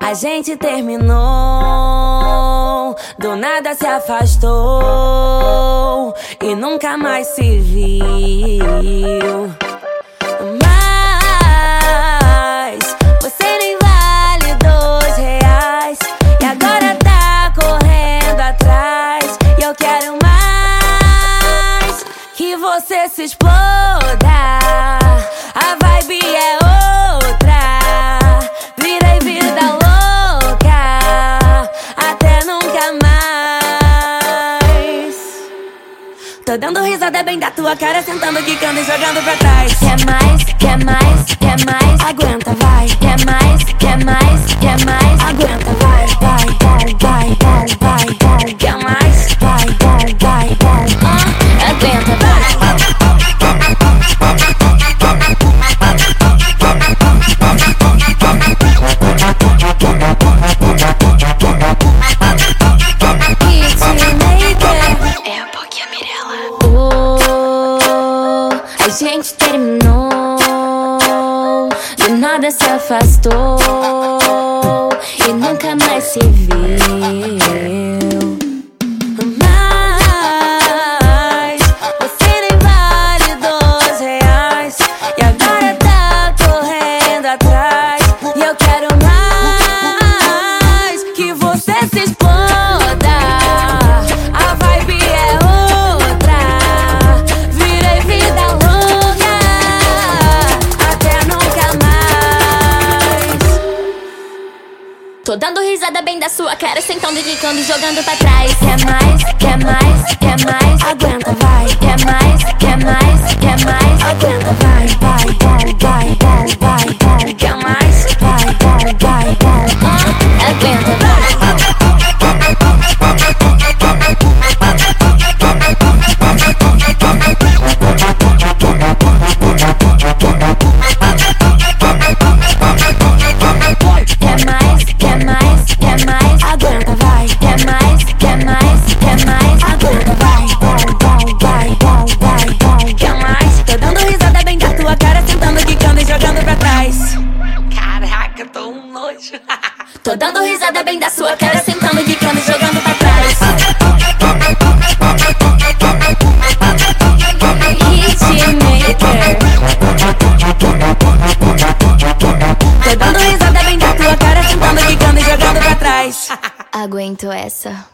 A gente terminou, do nada se afastou e nunca mais se viu. Mas você nem vale dois reais e agora tá correndo atrás. E eu quero mais que você se exploda. A vibe é Tô dando risada bem da tua cara, sentando, quicando e jogando pra trás. Quer mais, quer mais, nada se afastou e nunca mais se viu. Tô dando risada bem da sua cara, sentando, quicando, jogando pra trás. Quer mais, quer mais, quer mais? Aguenta, vai. Quer mais, Tô dando risada bem da sua cara, sentando, quicando e jogando pra trás. Hitmaker. Tô dando risada bem da tua cara, sentando, quicando e jogando pra trás. Aguento essa.